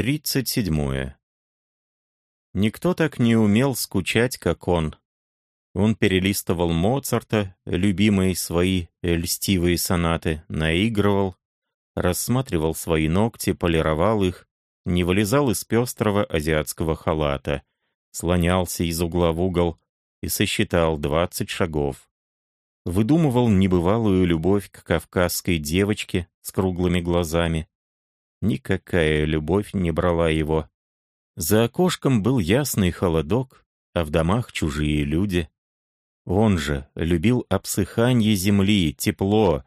Тридцать седьмое. Никто так не умел скучать, как он. Он перелистывал Моцарта, любимые свои льстивые сонаты, наигрывал, рассматривал свои ногти, полировал их, не вылезал из пестрого азиатского халата, слонялся из угла в угол и сосчитал двадцать шагов. Выдумывал небывалую любовь к кавказской девочке с круглыми глазами. Никакая любовь не брала его. За окошком был ясный холодок, а в домах чужие люди. Он же любил обсыхание земли, тепло,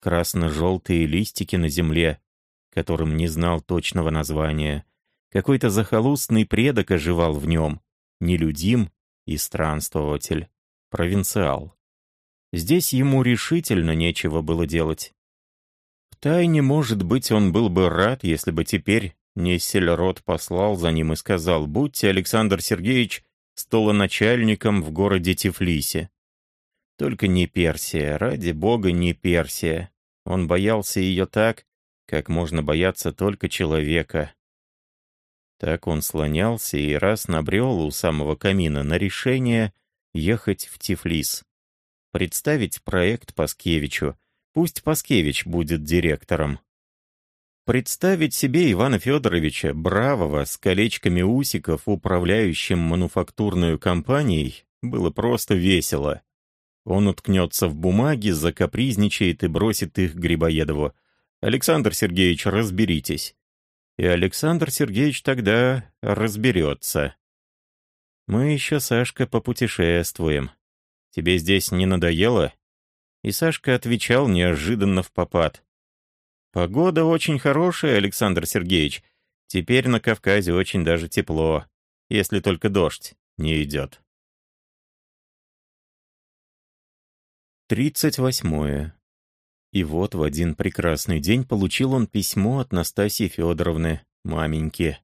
красно-желтые листики на земле, которым не знал точного названия. Какой-то захолустный предок оживал в нем, нелюдим и странствователь, провинциал. Здесь ему решительно нечего было делать. Втайне, может быть, он был бы рад, если бы теперь Нессельрод послал за ним и сказал, «Будьте, Александр Сергеевич, столоначальником в городе Тифлисе». Только не Персия, ради бога, не Персия. Он боялся ее так, как можно бояться только человека. Так он слонялся и раз набрел у самого камина на решение ехать в Тифлис. Представить проект Паскевичу. Пусть Паскевич будет директором. Представить себе Ивана Федоровича, бравого, с колечками усиков, управляющим мануфактурной компанией, было просто весело. Он уткнется в бумаги, закапризничает и бросит их Грибоедову. «Александр Сергеевич, разберитесь». И Александр Сергеевич тогда разберется. «Мы еще, Сашка, попутешествуем. Тебе здесь не надоело?» И Сашка отвечал неожиданно в попад. «Погода очень хорошая, Александр Сергеевич. Теперь на Кавказе очень даже тепло, если только дождь не идет». Тридцать восьмое. И вот в один прекрасный день получил он письмо от Настасьи Федоровны, маменьки.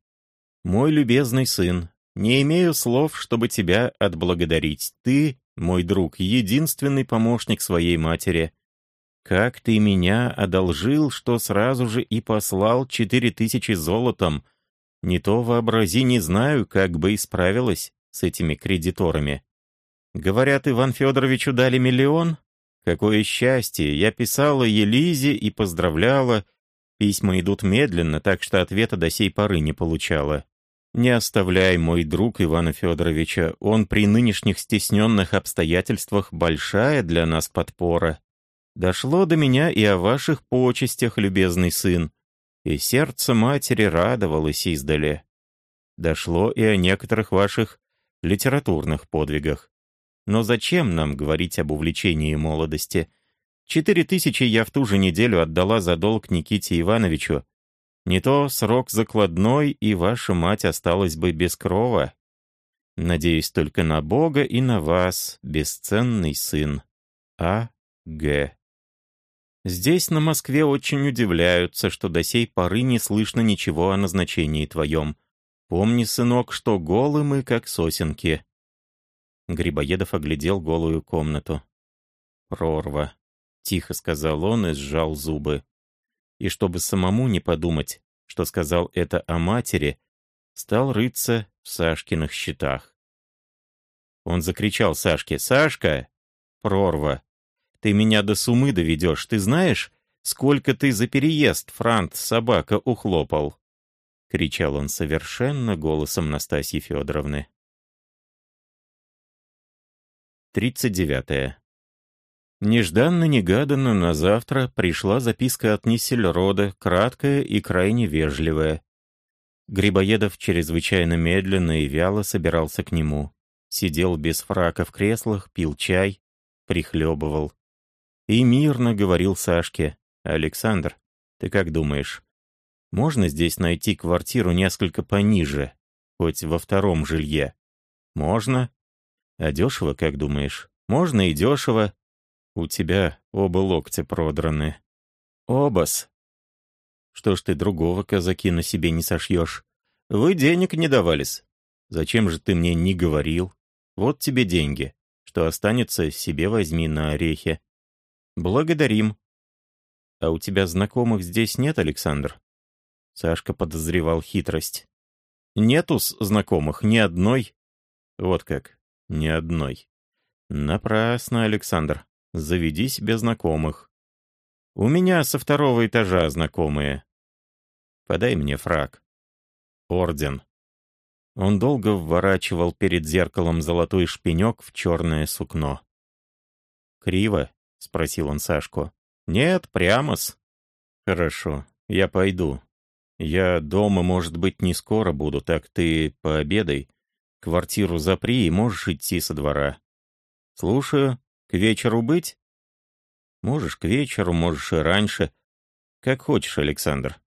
«Мой любезный сын, не имею слов, чтобы тебя отблагодарить. Ты, мой друг, единственный помощник своей матери. Как ты меня одолжил, что сразу же и послал четыре тысячи золотом. Не то вообрази, не знаю, как бы исправилась с этими кредиторами. Говорят, Иван Федоровичу дали миллион? Какое счастье! Я писала Елизе и поздравляла. Письма идут медленно, так что ответа до сей поры не получала. Не оставляй, мой друг Ивана Федоровича, он при нынешних стесненных обстоятельствах большая для нас подпора. Дошло до меня и о ваших почестях, любезный сын, и сердце матери радовалось издали. Дошло и о некоторых ваших литературных подвигах. Но зачем нам говорить об увлечении молодости? Четыре тысячи я в ту же неделю отдала за долг Никите Ивановичу. Не то срок закладной, и ваша мать осталась бы без крова. Надеюсь только на Бога и на вас, бесценный сын. А. Г. Здесь, на Москве, очень удивляются, что до сей поры не слышно ничего о назначении твоем. Помни, сынок, что голы мы, как сосенки. Грибоедов оглядел голую комнату. «Прорва», — тихо сказал он и сжал зубы. И чтобы самому не подумать, что сказал это о матери, стал рыться в Сашкиных счетах. Он закричал Сашке, «Сашка! Прорва! Ты меня до сумы доведешь, ты знаешь, сколько ты за переезд, Франт, собака, ухлопал?» Кричал он совершенно голосом Настасьи Федоровны. 39. Нежданно-негаданно на завтра пришла записка от Ниссельрода, краткая и крайне вежливая. Грибоедов чрезвычайно медленно и вяло собирался к нему. Сидел без фрака в креслах, пил чай, прихлебывал. И мирно говорил Сашке, «Александр, ты как думаешь, можно здесь найти квартиру несколько пониже, хоть во втором жилье?» «Можно», а дешево, как думаешь? Можно и дешево. У тебя оба локтя продраны. Обас. Что ж ты другого казаки на себе не сошьешь? Вы денег не давались. Зачем же ты мне не говорил? Вот тебе деньги. Что останется, себе возьми на орехи. Благодарим. А у тебя знакомых здесь нет, Александр? Сашка подозревал хитрость. «Нету-с знакомых, ни одной». «Вот как, ни одной». «Напрасно, Александр. Заведи себе знакомых. У меня со второго этажа знакомые. Подай мне фраг. Орден». Он долго вворачивал перед зеркалом золотой шпинек в черное сукно. «Криво?» — спросил он Сашку. «Нет, прямо-с». «Хорошо, я пойду. Я дома, может быть, не скоро буду, так ты пообедай. Квартиру запри и можешь идти со двора. Слушаю. К вечеру быть? Можешь к вечеру, можешь и раньше. Как хочешь, Александр.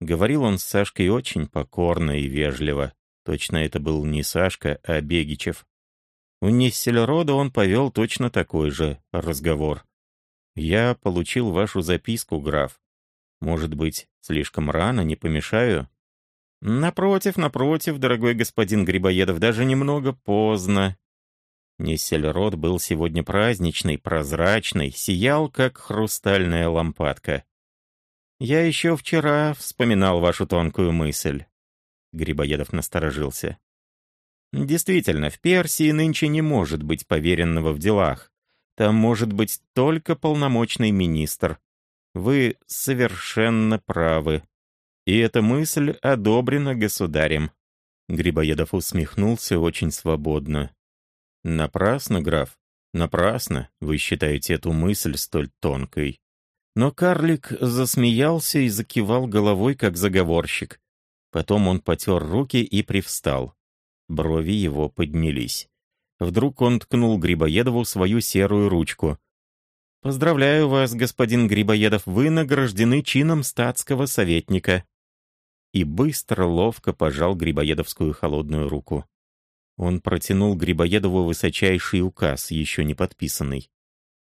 Говорил он с Сашкой очень покорно и вежливо. Точно это был не Сашка, а Бегичев. У Нессельрода он повел точно такой же разговор. «Я получил вашу записку, граф. Может быть, слишком рано, не помешаю? Напротив, напротив, дорогой господин Грибоедов, даже немного поздно. Нессельрод был сегодня праздничный, прозрачный, сиял, как хрустальная лампадка. Я еще вчера вспоминал вашу тонкую мысль. Грибоедов насторожился. Действительно, в Персии нынче не может быть поверенного в делах. Там может быть только полномочный министр, вы совершенно правы. И эта мысль одобрена государем». Грибоедов усмехнулся очень свободно. «Напрасно, граф, напрасно вы считаете эту мысль столь тонкой». Но карлик засмеялся и закивал головой, как заговорщик. Потом он потер руки и привстал. Брови его поднялись. Вдруг он ткнул Грибоедову свою серую ручку. «Поздравляю вас, господин Грибоедов, вы награждены чином статского советника». И быстро, ловко пожал Грибоедовскую холодную руку. Он протянул Грибоедову высочайший указ, еще не подписанный.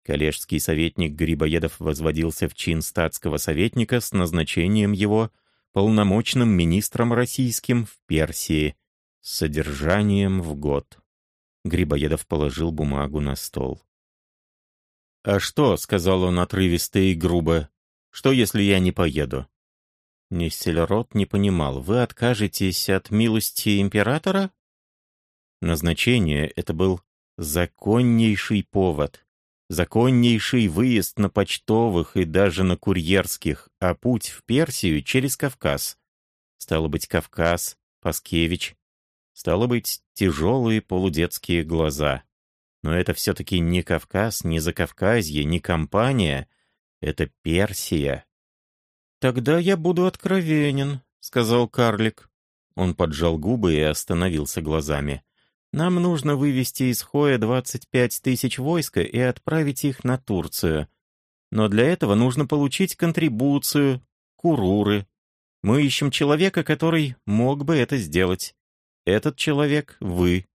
Коллежский советник Грибоедов возводился в чин статского советника с назначением его полномочным министром российским в Персии с содержанием в год. Грибоедов положил бумагу на стол. «А что?» — сказал он отрывисто и грубо. «Что, если я не поеду?» Нестельрот не понимал. «Вы откажетесь от милости императора?» Назначение — это был законнейший повод, законнейший выезд на почтовых и даже на курьерских, а путь в Персию через Кавказ. Стало быть, Кавказ, Паскевич. Стало быть, тяжелые полудетские глаза. Но это все-таки не Кавказ, не Закавказье, не компания. Это Персия. «Тогда я буду откровенен», — сказал карлик. Он поджал губы и остановился глазами. «Нам нужно вывести из Хоя 25 тысяч войска и отправить их на Турцию. Но для этого нужно получить контрибуцию, куруры. Мы ищем человека, который мог бы это сделать. Этот человек — вы.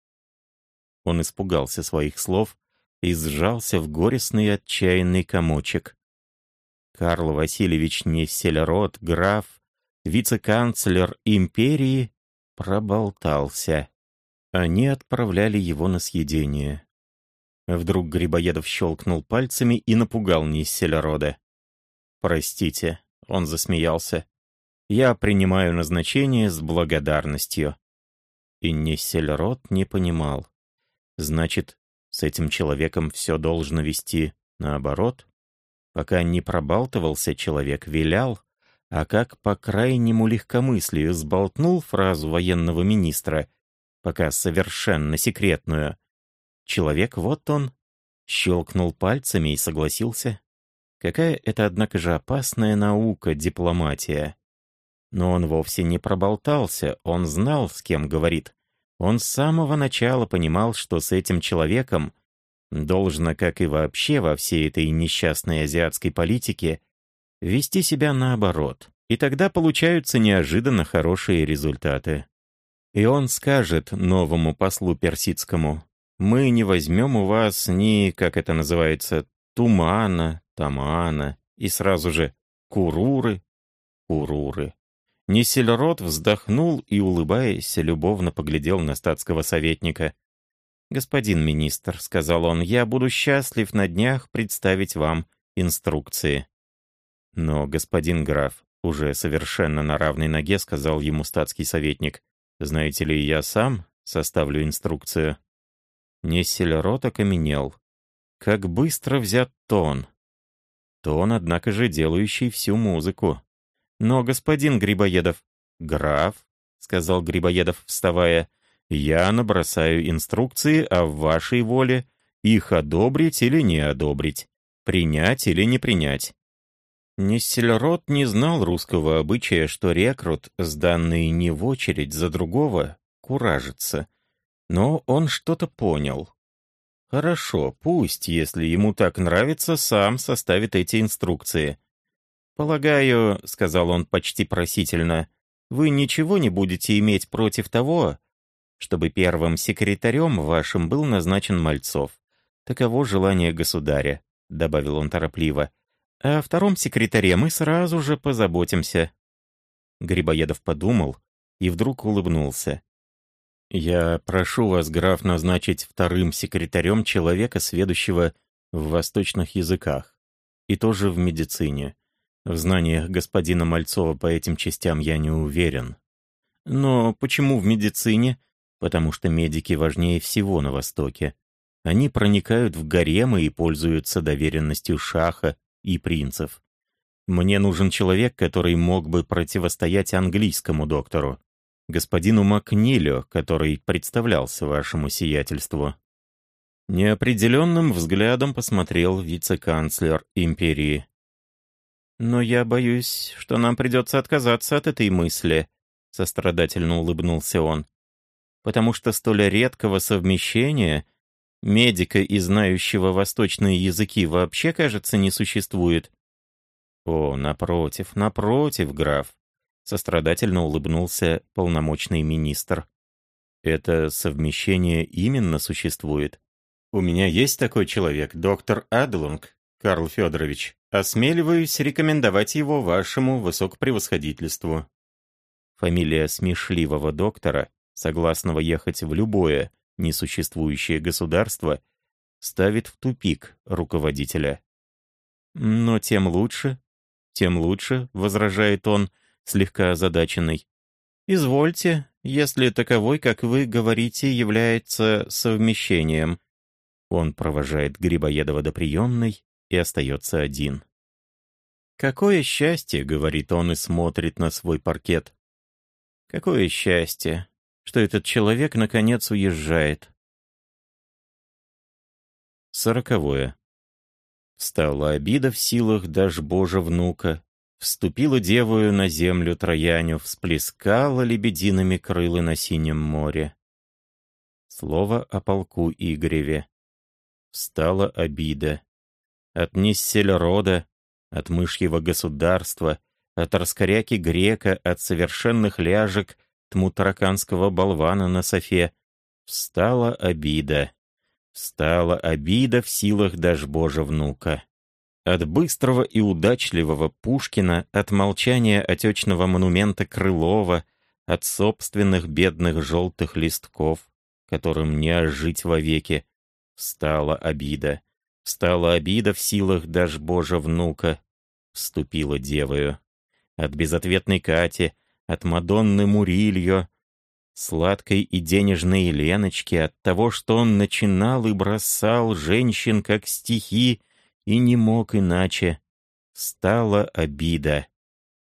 Он испугался своих слов и сжался в горестный отчаянный комочек. Карл Васильевич Несселерот, граф, вице-канцлер империи, проболтался. Они отправляли его на съедение. Вдруг Грибоедов щелкнул пальцами и напугал Несселерода. «Простите», — он засмеялся, — «я принимаю назначение с благодарностью». И Несселерод не понимал. Значит, с этим человеком все должно вести наоборот? Пока не пробалтывался, человек вилял, а как по крайнему легкомыслию сболтнул фразу военного министра, пока совершенно секретную. Человек вот он, щелкнул пальцами и согласился. Какая это, однако же, опасная наука, дипломатия. Но он вовсе не проболтался, он знал, с кем говорит. Он с самого начала понимал, что с этим человеком должно, как и вообще во всей этой несчастной азиатской политике, вести себя наоборот. И тогда получаются неожиданно хорошие результаты. И он скажет новому послу персидскому, «Мы не возьмем у вас ни, как это называется, тумана, тамана, и сразу же куруры, куруры». Несельрод вздохнул и, улыбаясь, любовно поглядел на статского советника. «Господин министр», — сказал он, — «я буду счастлив на днях представить вам инструкции». «Но, господин граф, уже совершенно на равной ноге сказал ему статский советник. «Знаете ли, я сам составлю инструкцию». Несселерот окаменел. Как быстро взят тон. Тон, однако же, делающий всю музыку. «Но, господин Грибоедов...» «Граф», — сказал Грибоедов, вставая, — «я набросаю инструкции, а в вашей воле их одобрить или не одобрить, принять или не принять. Нессельрод не знал русского обычая, что рекрут, сданный не в очередь за другого, куражится. Но он что-то понял. Хорошо, пусть, если ему так нравится, сам составит эти инструкции. «Полагаю», — сказал он почти просительно, — «вы ничего не будете иметь против того, чтобы первым секретарем вашим был назначен Мальцов. Таково желание государя», — добавил он торопливо. О втором секретаре мы сразу же позаботимся». Грибоедов подумал и вдруг улыбнулся. «Я прошу вас, граф, назначить вторым секретарем человека, сведущего в восточных языках, и тоже в медицине. В знаниях господина Мальцова по этим частям я не уверен. Но почему в медицине? Потому что медики важнее всего на Востоке. Они проникают в гаремы и пользуются доверенностью шаха и принцев. Мне нужен человек, который мог бы противостоять английскому доктору, господину Макнилю, который представлялся вашему сиятельству». Неопределенным взглядом посмотрел вице-канцлер империи. «Но я боюсь, что нам придется отказаться от этой мысли», — сострадательно улыбнулся он. «Потому что столь редкого совмещения Медика и знающего восточные языки вообще, кажется, не существует. О, напротив, напротив, граф. Сострадательно улыбнулся полномочный министр. Это совмещение именно существует. У меня есть такой человек, доктор Адлунг, Карл Федорович. Осмеливаюсь рекомендовать его вашему высокопревосходительству. Фамилия смешливого доктора, согласного ехать в любое, несуществующее государство ставит в тупик руководителя. «Но тем лучше, тем лучше», — возражает он, слегка озадаченный. «Извольте, если таковой, как вы говорите, является совмещением». Он провожает Грибоедова до приемной и остается один. «Какое счастье!» — говорит он и смотрит на свой паркет. «Какое счастье! Что этот человек, наконец, уезжает. Сороковое. Встала обида в силах даже Божа внука, Вступила девою на землю Трояню, Всплескала лебедиными крылы на синем море. Слово о полку Игореве. Встала обида. От Ниссельрода, от мышьего государства, от раскоряки грека, от совершенных ляжек — тму тараканского болвана на софе, встала обида. Встала обида в силах даже Божа внука. От быстрого и удачливого Пушкина, от молчания отечного монумента Крылова, от собственных бедных желтых листков, которым не ожить вовеки, встала обида. Встала обида в силах даже Божа внука. Вступила девою. От безответной Кати, от Мадонны Мурильо, сладкой и денежной Леночки, от того, что он начинал и бросал женщин как стихи и не мог иначе. Стала обида.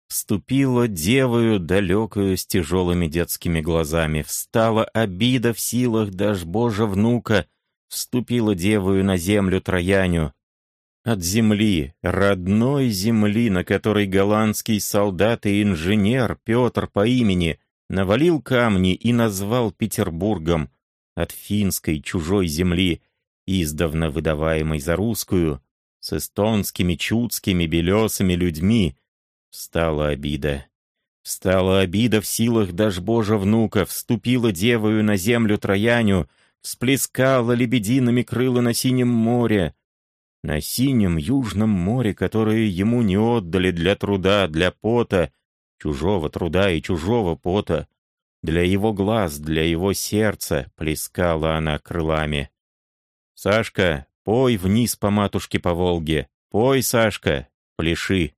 Вступила девою далекую с тяжелыми детскими глазами. Встала обида в силах даже Божа внука. Вступила девою на землю Трояню. От земли, родной земли, на которой голландский солдат и инженер Петр по имени навалил камни и назвал Петербургом, от финской чужой земли, издавна выдаваемой за русскую, с эстонскими, чудскими, белесыми людьми, встала обида. Встала обида в силах даже Божа внука, вступила девою на землю Трояню, всплескала лебедиными крылы на синем море, на синем южном море, которое ему не отдали для труда, для пота, чужого труда и чужого пота, для его глаз, для его сердца, плескала она крылами. «Сашка, пой вниз по матушке по Волге, пой, Сашка, пляши».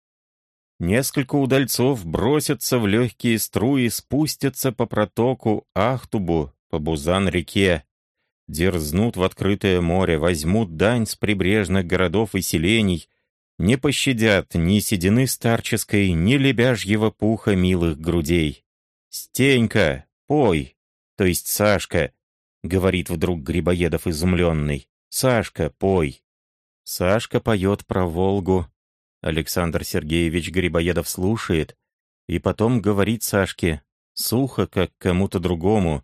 Несколько удальцов бросятся в легкие струи, спустятся по протоку Ахтубу, по Бузан-реке, дерзнут в открытое море, возьмут дань с прибрежных городов и селений, не пощадят ни седины старческой, ни лебяжьего пуха милых грудей. «Стенька, пой!» то есть Сашка, — говорит вдруг Грибоедов изумленный. «Сашка, пой!» Сашка поет про Волгу, Александр Сергеевич Грибоедов слушает и потом говорит Сашке, сухо, как кому-то другому.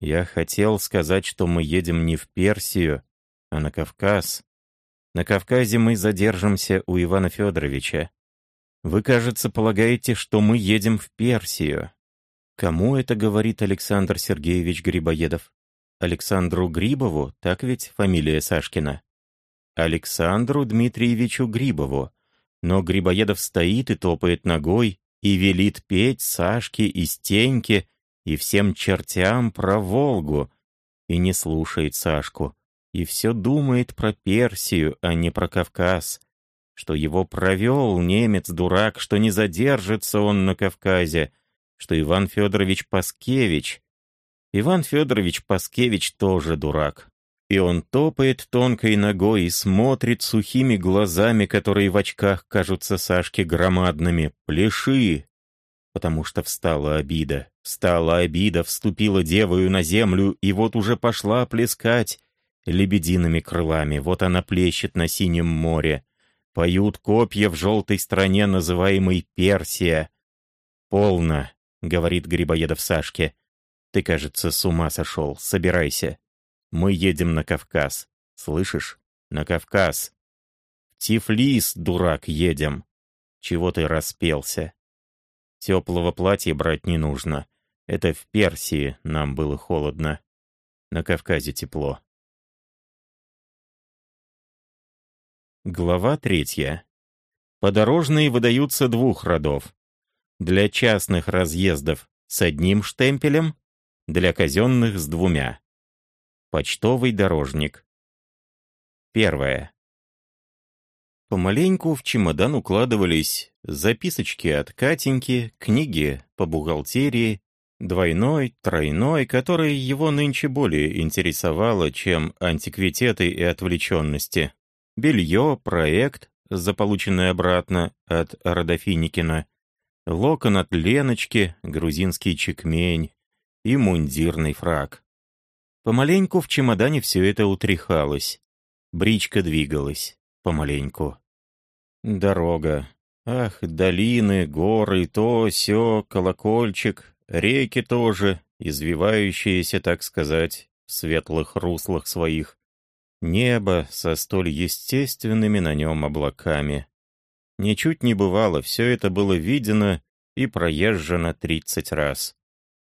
«Я хотел сказать, что мы едем не в Персию, а на Кавказ. На Кавказе мы задержимся у Ивана Федоровича. Вы, кажется, полагаете, что мы едем в Персию». Кому это говорит Александр Сергеевич Грибоедов? Александру Грибову, так ведь фамилия Сашкина? Александру Дмитриевичу Грибову. Но Грибоедов стоит и топает ногой, и велит петь Сашке и Стеньке, и всем чертям про Волгу, и не слушает Сашку, и все думает про Персию, а не про Кавказ, что его провел немец-дурак, что не задержится он на Кавказе, что Иван Федорович Паскевич... Иван Федорович Паскевич тоже дурак. И он топает тонкой ногой и смотрит сухими глазами, которые в очках кажутся Сашке громадными. «Пляши!» Потому что встала обида. Встала обида, вступила девою на землю, и вот уже пошла плескать лебедиными крылами. Вот она плещет на синем море. Поют копья в желтой стране, называемой Персия. «Полно», — говорит Грибоедов Сашке. «Ты, кажется, с ума сошел. Собирайся. Мы едем на Кавказ. Слышишь? На Кавказ. В Тифлис, дурак, едем. Чего ты распелся? Теплого платья брать не нужно. Это в Персии нам было холодно. На Кавказе тепло. Глава третья. Подорожные выдаются двух родов. Для частных разъездов с одним штемпелем, для казенных с двумя. Почтовый дорожник. Первое. Помаленьку в чемодан укладывались записочки от Катеньки, книги по бухгалтерии, двойной, тройной, которые его нынче более интересовало, чем антиквитеты и отвлеченности. Белье, проект, заполученный обратно от Родофиникина, локон от Леночки, грузинский чекмень и мундирный фраг. Помаленьку в чемодане все это утряхалось. Бричка двигалась. Помаленьку. Дорога. Ах, долины, горы, то, сё, колокольчик, реки тоже, извивающиеся, так сказать, в светлых руслах своих. Небо со столь естественными на нем облаками. Ничуть не бывало, все это было видено и проезжено тридцать раз.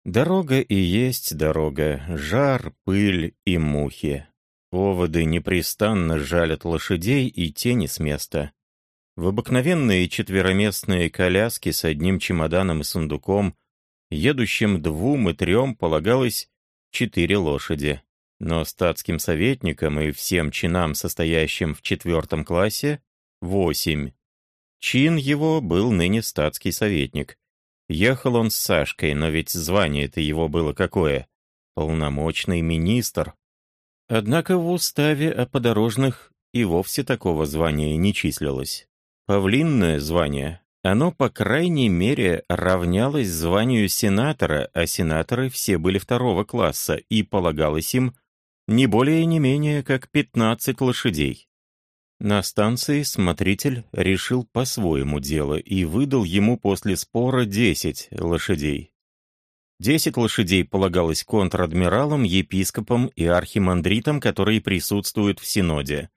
Дорога и есть дорога, жар, пыль и мухи. Оводы непрестанно жалят лошадей и тени с места. В обыкновенные четвероместные коляски с одним чемоданом и сундуком, едущим двум и трем полагалось четыре лошади. Но статским советникам и всем чинам, состоящим в четвертом классе, восемь. Чин его был ныне статский советник. Ехал он с Сашкой, но ведь звание-то его было какое? Полномочный министр. Однако в уставе о подорожных и вовсе такого звания не числилось. Павлинное звание, оно, по крайней мере, равнялось званию сенатора, а сенаторы все были второго класса, и полагалось им не более не менее, как 15 лошадей. На станции смотритель решил по-своему дело и выдал ему после спора 10 лошадей. 10 лошадей полагалось контр-адмиралам, епископам и архимандритам, которые присутствуют в Синоде.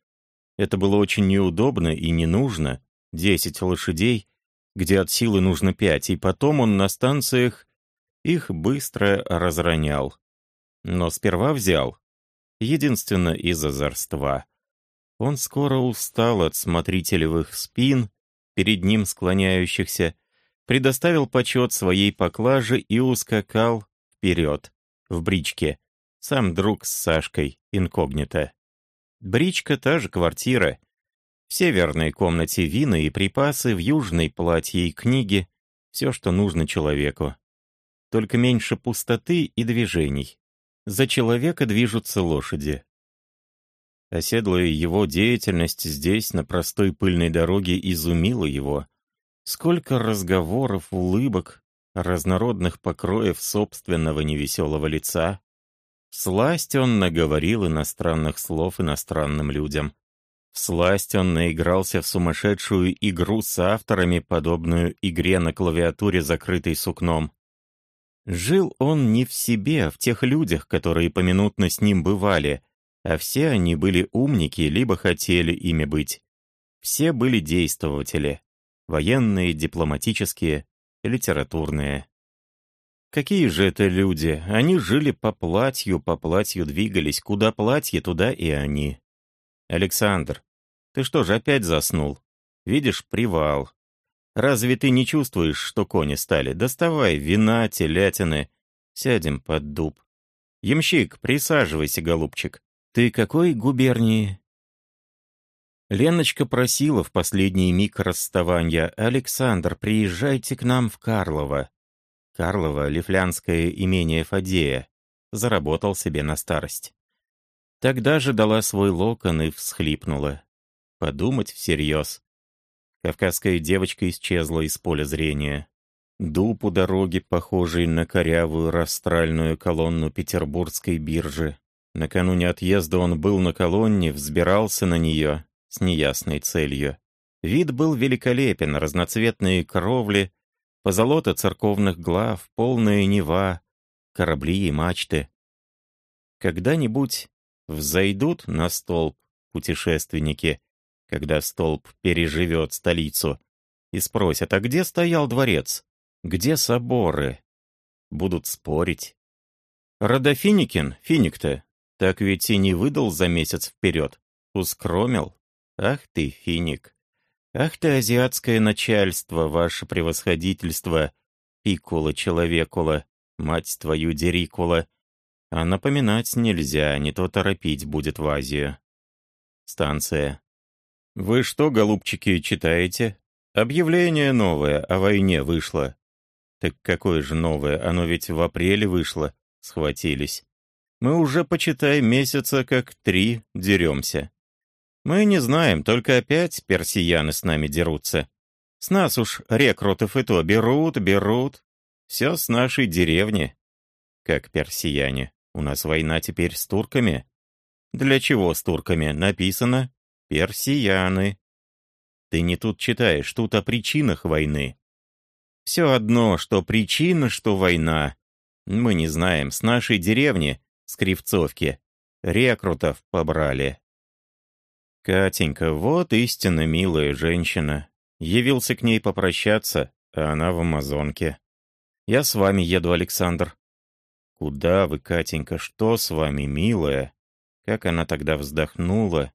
Это было очень неудобно и не нужно. 10 лошадей, где от силы нужно 5, и потом он на станциях их быстро разронял. Но сперва взял. Единственно из озорства. Он скоро устал от смотрителевых спин, перед ним склоняющихся, предоставил почет своей поклаже и ускакал вперед, в бричке, сам друг с Сашкой, инкогнито. Бричка — та же квартира. В северной комнате вина и припасы, в южной платье и книги. Все, что нужно человеку. Только меньше пустоты и движений. За человека движутся лошади. Оседлая его деятельность здесь, на простой пыльной дороге, изумила его. Сколько разговоров, улыбок, разнородных покроев собственного невеселого лица. Сласть он наговорил иностранных слов иностранным людям. Сласть он наигрался в сумасшедшую игру с авторами, подобную игре на клавиатуре, закрытой сукном. Жил он не в себе, а в тех людях, которые поминутно с ним бывали, а все они были умники, либо хотели ими быть. Все были действователи. Военные, дипломатические, литературные. Какие же это люди? Они жили по платью, по платью двигались. Куда платье, туда и они. Александр, ты что же опять заснул? Видишь, привал. Разве ты не чувствуешь, что кони стали? Доставай вина, телятины. Сядем под дуб. Ямщик, присаживайся, голубчик. Ты какой губернии? Леночка просила в последний миг расставания, «Александр, приезжайте к нам в Карлово». Карлово — лифлянское имение Фадея. Заработал себе на старость. Тогда же дала свой локон и всхлипнула. Подумать всерьез. Кавказская девочка исчезла из поля зрения. Дуб у дороги, похожий на корявую растральную колонну петербургской биржи. Накануне отъезда он был на колонне, взбирался на нее, с неясной целью. Вид был великолепен, разноцветные кровли, позолота церковных глав, полная нева, корабли и мачты. Когда-нибудь взойдут на столб путешественники, когда столб переживет столицу, и спросят, а где стоял дворец? Где соборы? Будут спорить. Родофиникин, Финик-то, так ведь и не выдал за месяц вперед. Ускромил. Ах ты, финик! Ах ты, азиатское начальство, ваше превосходительство, пикула-человекула, мать твою дерикула. А напоминать нельзя, не то торопить будет в Азию. Станция. Вы что, голубчики, читаете? Объявление новое о войне вышло. Так какое же новое? Оно ведь в апреле вышло. Схватились. Мы уже, почитай, месяца как три деремся. Мы не знаем, только опять персияны с нами дерутся. С нас уж рекрутов и то берут, берут. Все с нашей деревни. Как персияне. У нас война теперь с турками. Для чего с турками? Написано «персияны». Ты не тут читаешь, тут о причинах войны. Все одно, что причина, что война. Мы не знаем, с нашей деревни, с Кривцовки, рекрутов побрали. Катенька, вот истинно милая женщина. Явился к ней попрощаться, а она в Амазонке. Я с вами еду, Александр. Куда вы, Катенька, что с вами, милая? Как она тогда вздохнула.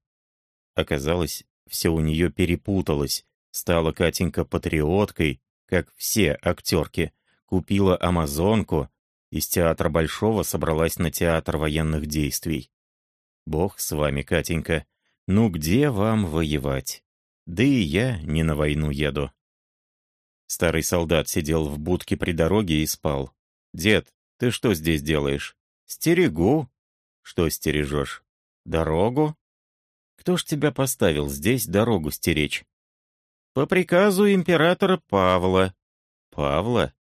Оказалось, все у нее перепуталось. Стала Катенька патриоткой, как все актерки. Купила Амазонку. Из театра Большого собралась на театр военных действий. Бог с вами, Катенька. Ну где вам воевать? Да и я не на войну еду. Старый солдат сидел в будке при дороге и спал. «Дед, ты что здесь делаешь?» «Стерегу». «Что стережешь?» «Дорогу?» «Кто ж тебя поставил здесь дорогу стеречь?» «По приказу императора Павла». «Павла?»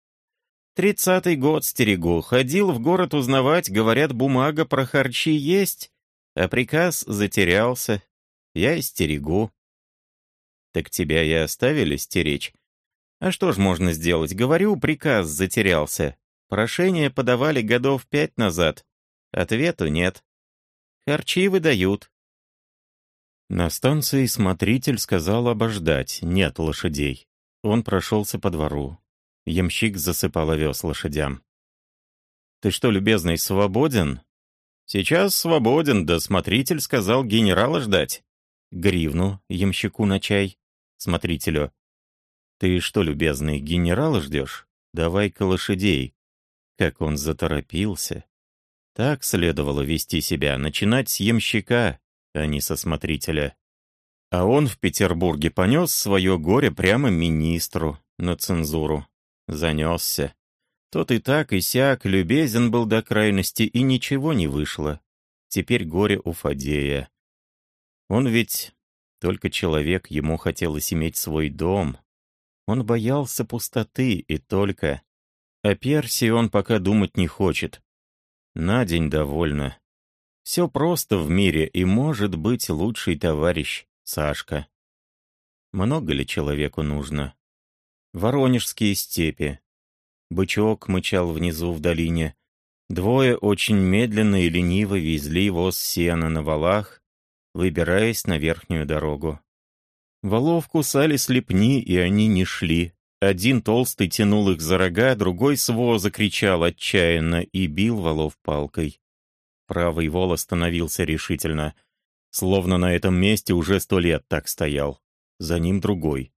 «Тридцатый год стерегу. Ходил в город узнавать, говорят, бумага про харчи есть, а приказ затерялся. Я стерегу. Так тебя и оставили стеречь? А что ж можно сделать? Говорю, приказ затерялся. Прошение подавали годов пять назад. Ответу нет. Харчи выдают. На станции смотритель сказал обождать, нет лошадей. Он прошелся по двору. Ямщик засыпал овес лошадям. «Ты что, любезный, свободен?» «Сейчас свободен, да смотритель сказал генерала ждать» гривну ямщику на чай, смотрителю. «Ты что, любезный, генерала ждешь? Давай-ка лошадей». Как он заторопился. Так следовало вести себя, начинать с ямщика, а не со смотрителя. А он в Петербурге понес свое горе прямо министру на цензуру. Занесся. Тот и так, и сяк, любезен был до крайности, и ничего не вышло. Теперь горе у Фадея. Он ведь только человек, ему хотелось иметь свой дом. Он боялся пустоты, и только. О Персии он пока думать не хочет. На день довольно. Все просто в мире, и может быть лучший товарищ Сашка. Много ли человеку нужно? Воронежские степи. Бычок мычал внизу в долине. Двое очень медленно и лениво везли с сена на валах, выбираясь на верхнюю дорогу. Волов кусали слепни, и они не шли. Один толстый тянул их за рога, другой с воза кричал отчаянно и бил волов палкой. Правый вол остановился решительно, словно на этом месте уже сто лет так стоял. За ним другой.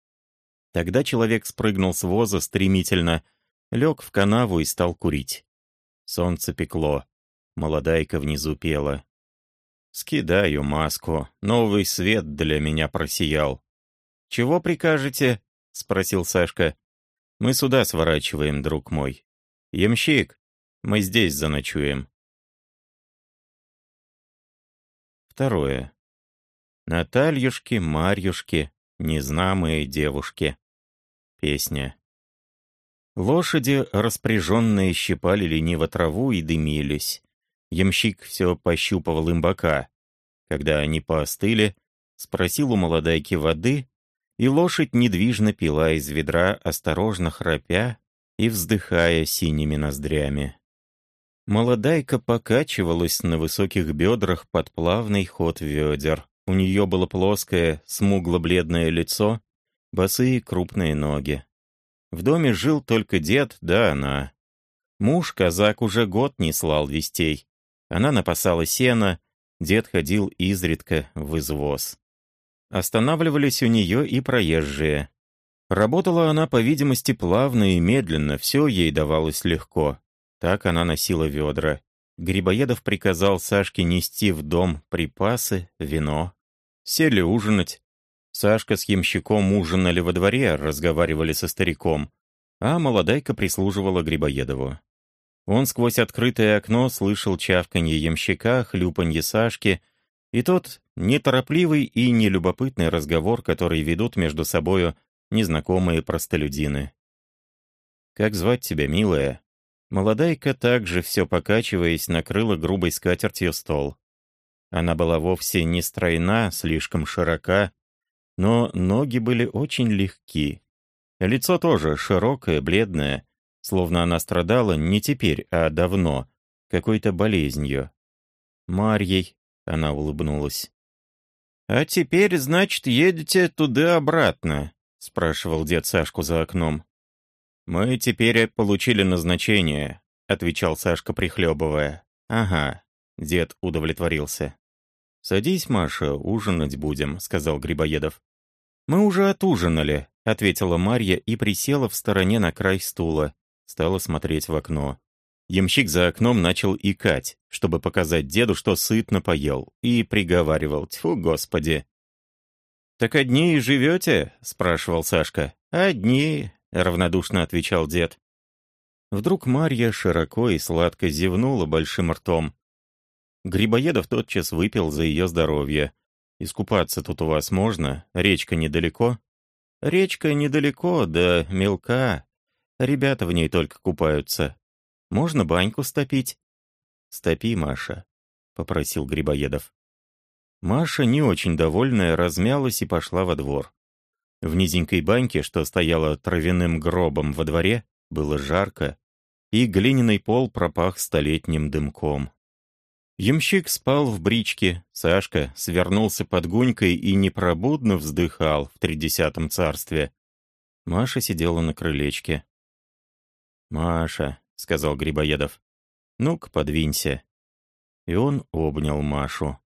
Тогда человек спрыгнул с воза стремительно, лег в канаву и стал курить. Солнце пекло. Молодайка внизу пела. «Скидаю маску. Новый свет для меня просиял». «Чего прикажете?» — спросил Сашка. «Мы сюда сворачиваем, друг мой. Ямщик, мы здесь заночуем». Второе. Натальюшки, Марьюшки, незнамые девушки. Песня. Лошади, распряженные, щипали лениво траву и дымились. Ямщик все пощупывал им. Когда они поостыли, спросил у молодайки воды, и лошадь недвижно пила из ведра, осторожно храпя и вздыхая синими ноздрями. Молодайка покачивалась на высоких бедрах под плавный ход ведер. У нее было плоское, смугло-бледное лицо, босые крупные ноги. В доме жил только дед, да она. Муж, казак, уже год не слал вестей. Она напасала сено, дед ходил изредка в извоз. Останавливались у нее и проезжие. Работала она, по видимости, плавно и медленно, все ей давалось легко. Так она носила ведра. Грибоедов приказал Сашке нести в дом припасы, вино. Сели ужинать. Сашка с ямщиком ужинали во дворе, разговаривали со стариком, а молодайка прислуживала Грибоедову. Он сквозь открытое окно слышал чавканье ямщика, хлюпанье Сашки, и тот неторопливый и нелюбопытный разговор, который ведут между собою незнакомые простолюдины. «Как звать тебя, милая?» Молодайка также, все покачиваясь, накрыла грубой скатертью стол. Она была вовсе не стройна, слишком широка, но ноги были очень легки. Лицо тоже широкое, бледное, словно она страдала не теперь, а давно, какой-то болезнью. «Марьей», — она улыбнулась. «А теперь, значит, едете туда-обратно?» — спрашивал дед Сашку за окном. «Мы теперь получили назначение», — отвечал Сашка, прихлебывая. «Ага», — дед удовлетворился. «Садись, Маша, ужинать будем», — сказал Грибоедов. «Мы уже отужинали», — ответила Марья и присела в стороне на край стула. Стала смотреть в окно. Ямщик за окном начал икать, чтобы показать деду, что сытно поел, и приговаривал «Тьфу, Господи!» «Так одни и живете?» — спрашивал Сашка. «Одни», — равнодушно отвечал дед. Вдруг Марья широко и сладко зевнула большим ртом. Грибоедов тотчас выпил за ее здоровье. «Искупаться тут у вас можно? Речка недалеко?» «Речка недалеко, да мелка. Ребята в ней только купаются. Можно баньку стопить?» «Стопи, Маша», — попросил Грибоедов. Маша, не очень довольная, размялась и пошла во двор. В низенькой баньке, что стояла травяным гробом во дворе, было жарко, и глиняный пол пропах столетним дымком. Ямщик спал в бричке, Сашка свернулся под гунькой и непробудно вздыхал в тридесятом царстве. Маша сидела на крылечке. «Маша», — сказал Грибоедов, — «ну-ка, подвинься». И он обнял Машу.